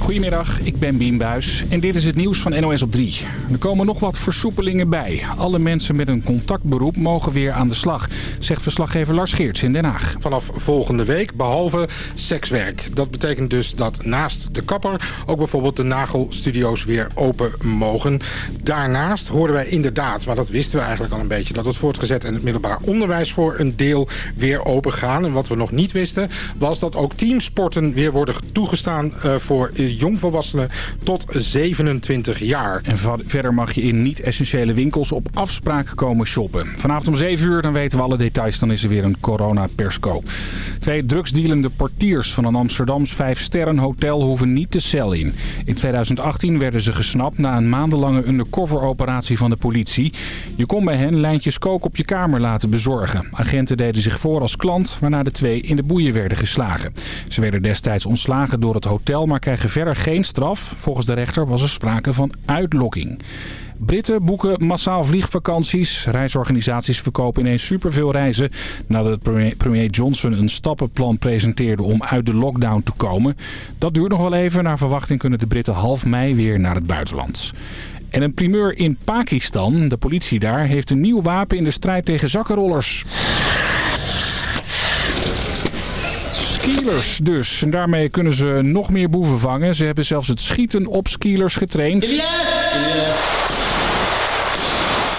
Goedemiddag, ik ben Bien Buis en dit is het nieuws van NOS op 3. Er komen nog wat versoepelingen bij. Alle mensen met een contactberoep mogen weer aan de slag, zegt verslaggever Lars Geerts in Den Haag. Vanaf volgende week, behalve sekswerk. Dat betekent dus dat naast de kapper ook bijvoorbeeld de nagelstudio's weer open mogen. Daarnaast hoorden wij inderdaad, maar dat wisten we eigenlijk al een beetje... dat het voortgezet en het middelbaar onderwijs voor een deel weer open gaan. En wat we nog niet wisten was dat ook teamsporten weer worden toegestaan uh, voor jongvolwassenen tot 27 jaar. En verder mag je in niet-essentiële winkels op afspraak komen shoppen. Vanavond om 7 uur, dan weten we alle details, dan is er weer een corona-persco. Twee drugsdealende portiers van een Amsterdams 5-sterren hotel hoeven niet de cel in. In 2018 werden ze gesnapt na een maandenlange undercover-operatie van de politie. Je kon bij hen lijntjes kook op je kamer laten bezorgen. Agenten deden zich voor als klant, waarna de twee in de boeien werden geslagen. Ze werden destijds ontslagen door het hotel, maar krijgen verder geen straf. Volgens de rechter was er sprake van uitlokking. Britten boeken massaal vliegvakanties. Reisorganisaties verkopen ineens superveel reizen... nadat premier Johnson een stappenplan presenteerde om uit de lockdown te komen. Dat duurt nog wel even. Naar verwachting kunnen de Britten half mei weer naar het buitenland. En een primeur in Pakistan, de politie daar, heeft een nieuw wapen in de strijd tegen zakkenrollers. Skielers dus. En daarmee kunnen ze nog meer boeven vangen. Ze hebben zelfs het schieten op skielers getraind.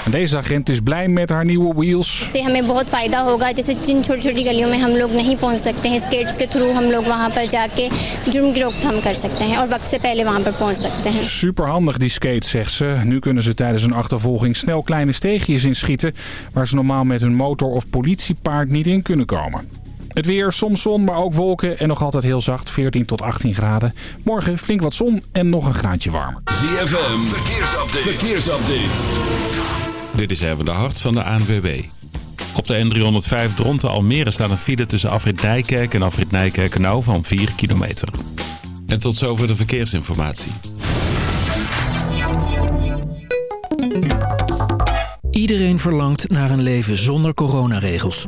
En deze agent is blij met haar nieuwe wheels. इससे हमें बहुत फायदा होगा जैसे जिन छोटी छोटी गलियों में हम लोग नहीं पहुंच सकते हैं स्केट्स के थ्रू हम लोग वहां पर जाके जुर्म की रोकथाम कर सकते हैं और वक्त से पहले वहां पर पहुंच सकते हैं Super handig die skates, zegt ze. Nu kunnen ze tijdens een achtervolging snel kleine steegjes inschieten... waar ze normaal met hun motor of politiepaard niet in kunnen komen. Het weer, soms zon, maar ook wolken en nog altijd heel zacht, 14 tot 18 graden. Morgen flink wat zon en nog een graadje warmer. ZFM, verkeersupdate. verkeersupdate. Dit is even de hart van de ANWB. Op de N305 Dronten Almere staat een file tussen Afrit Nijkerk en Afrit Nijkerk nou van 4 kilometer. En tot zover de verkeersinformatie. Iedereen verlangt naar een leven zonder coronaregels.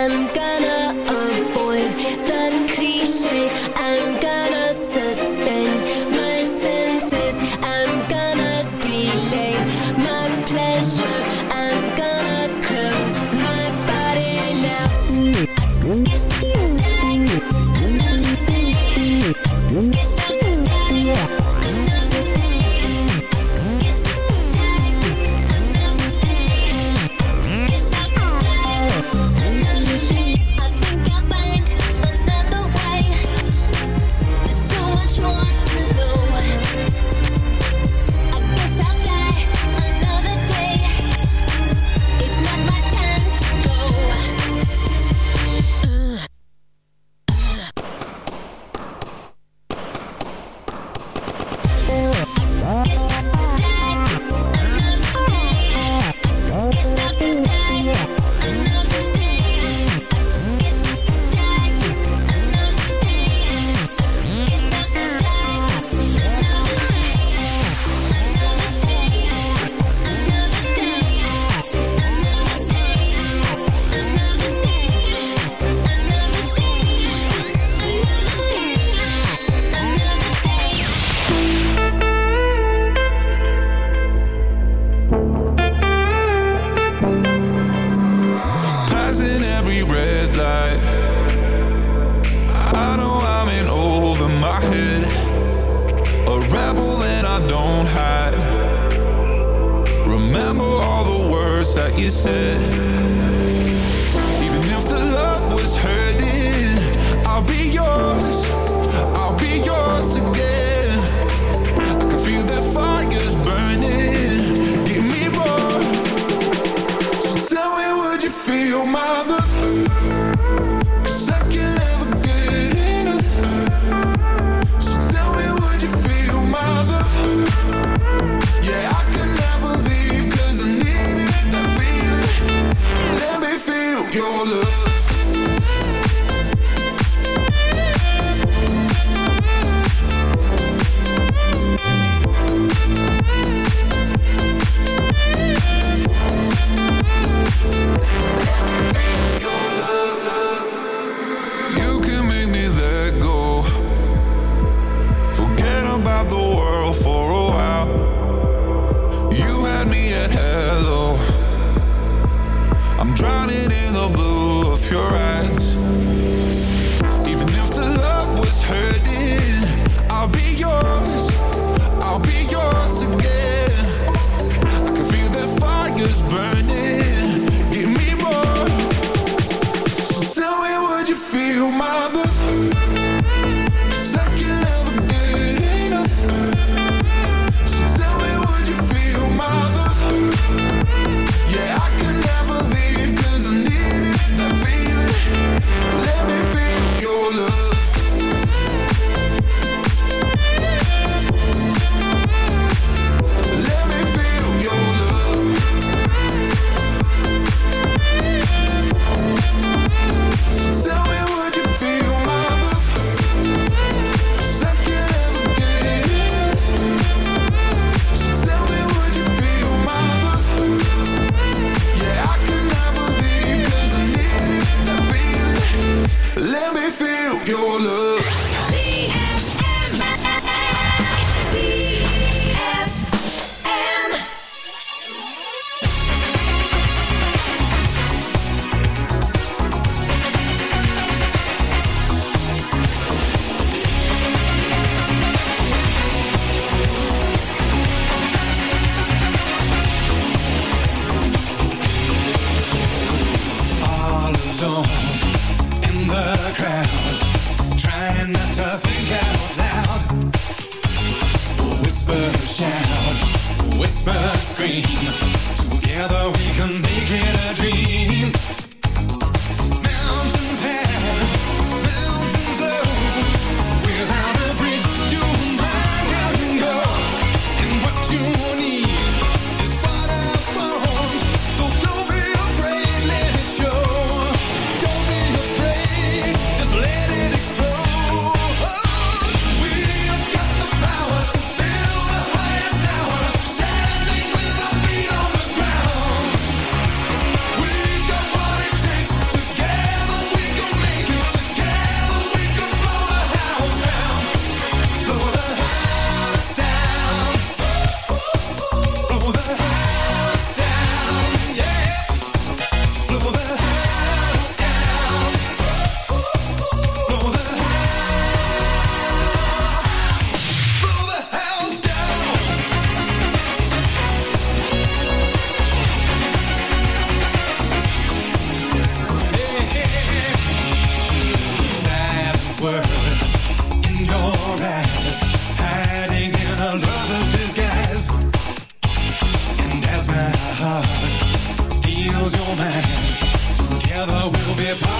cuenta Let me feel your love. hip hop.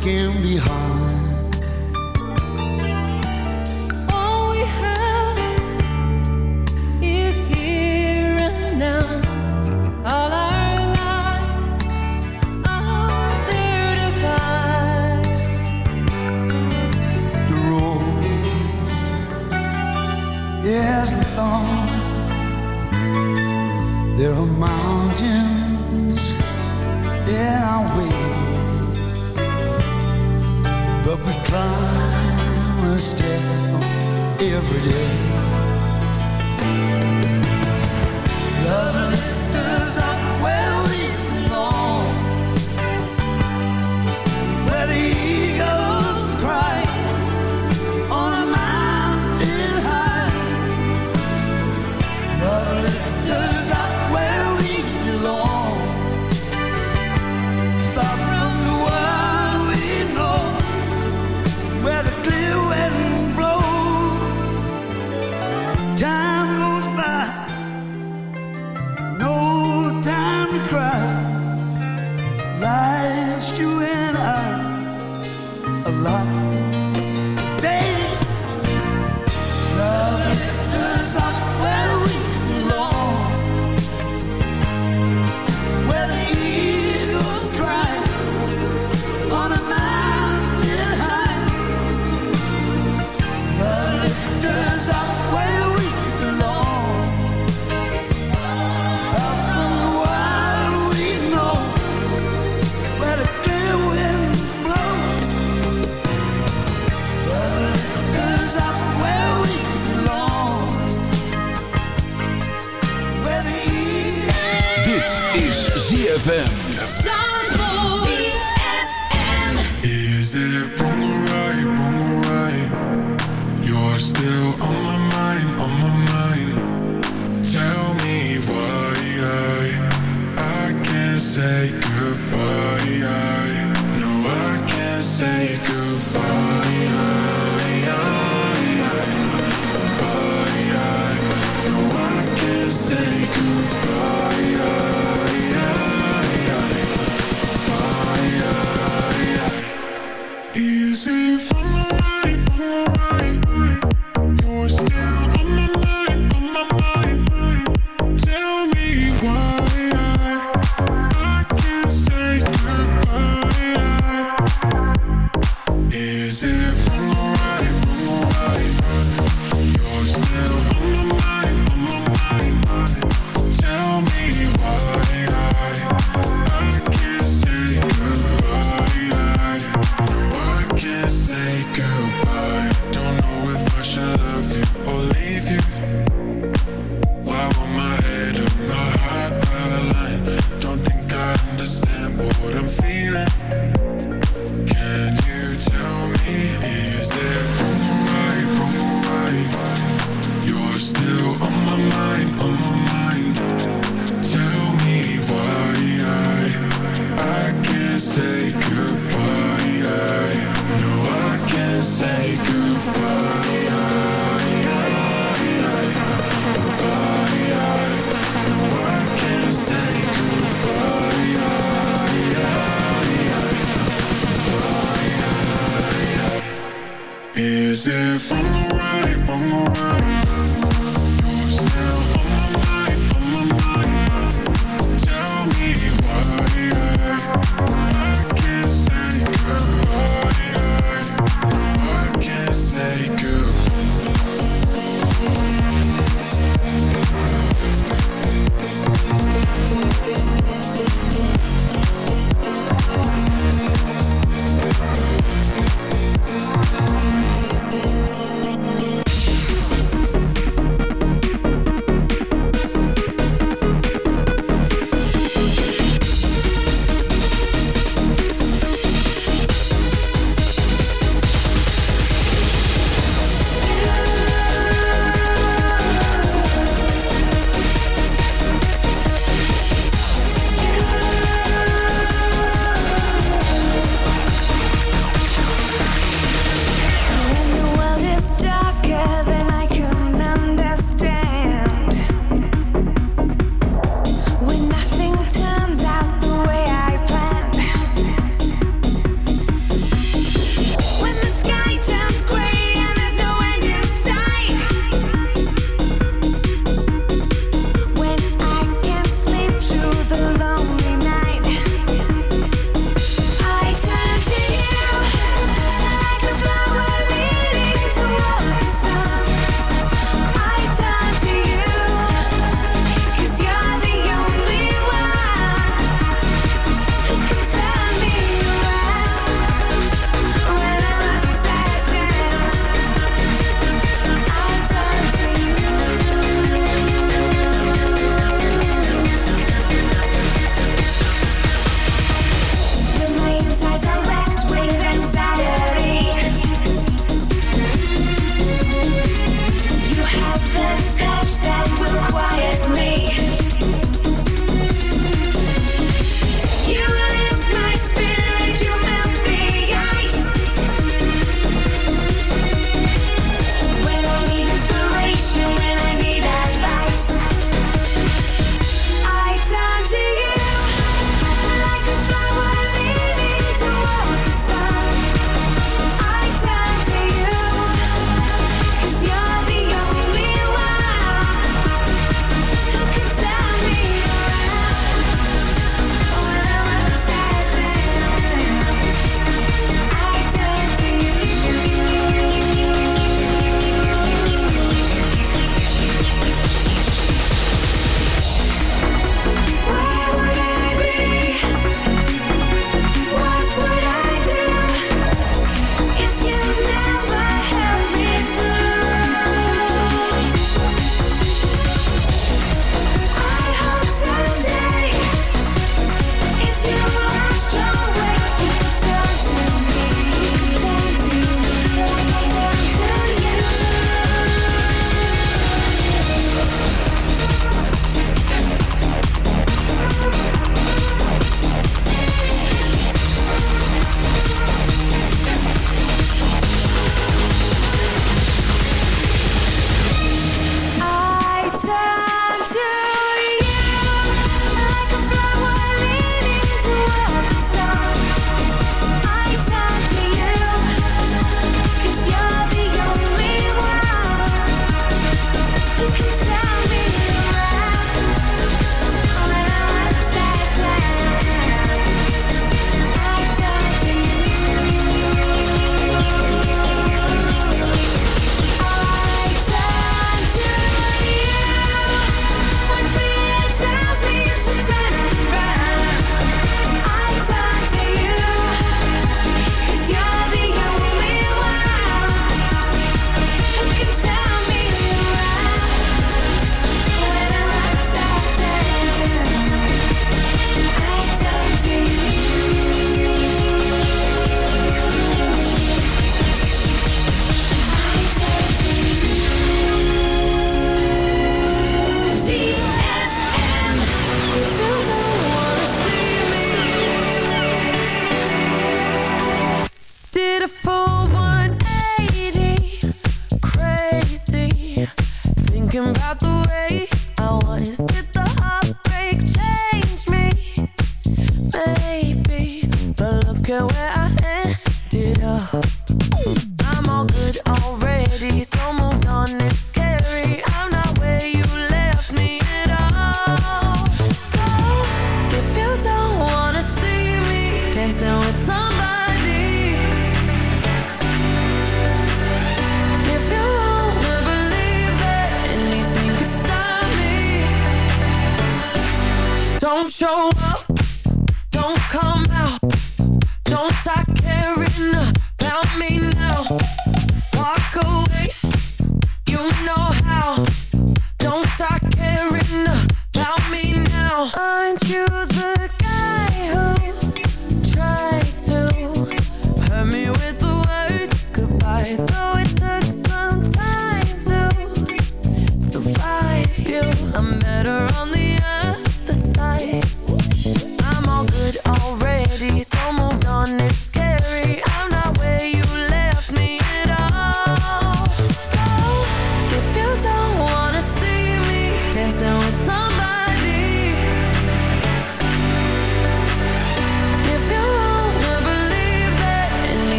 Can be hard.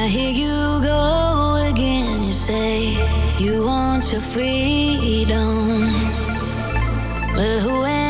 I hear you go again, you say you want your freedom. Well, who am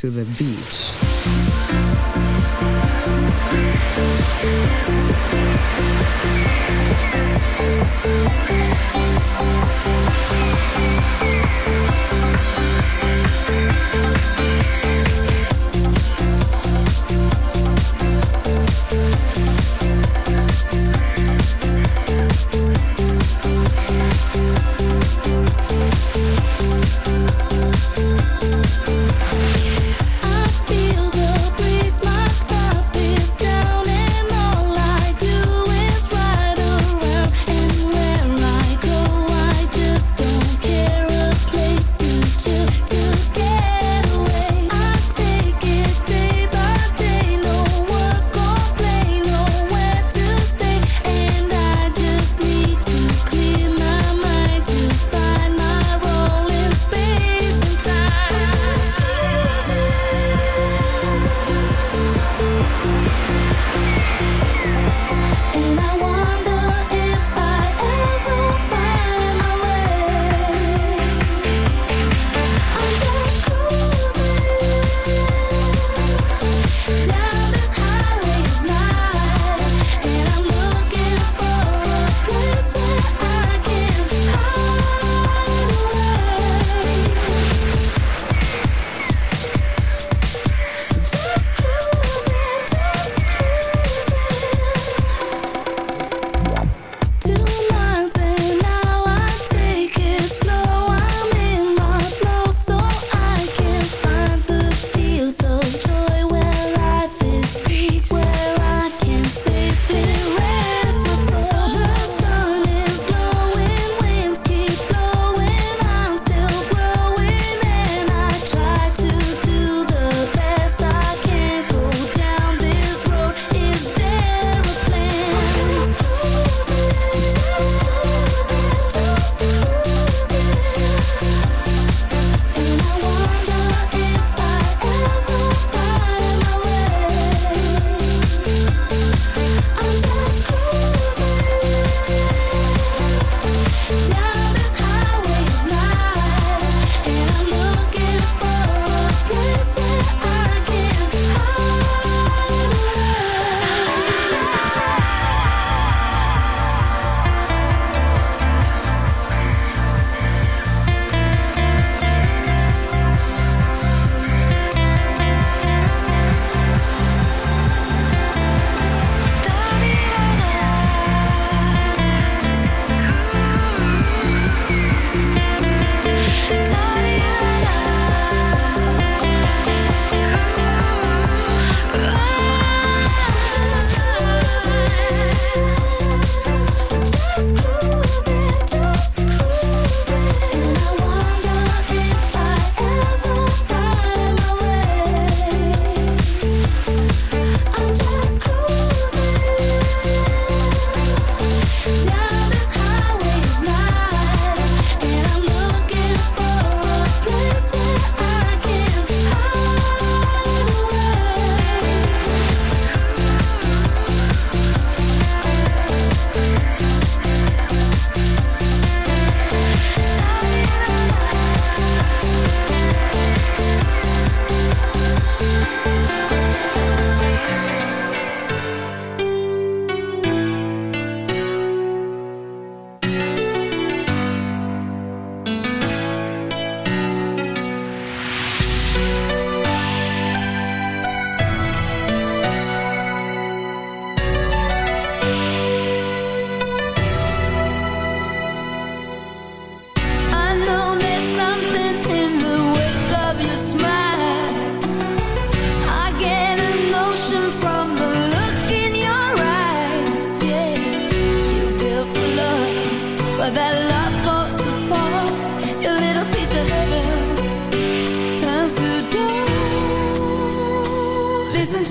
To the beach.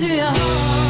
To your heart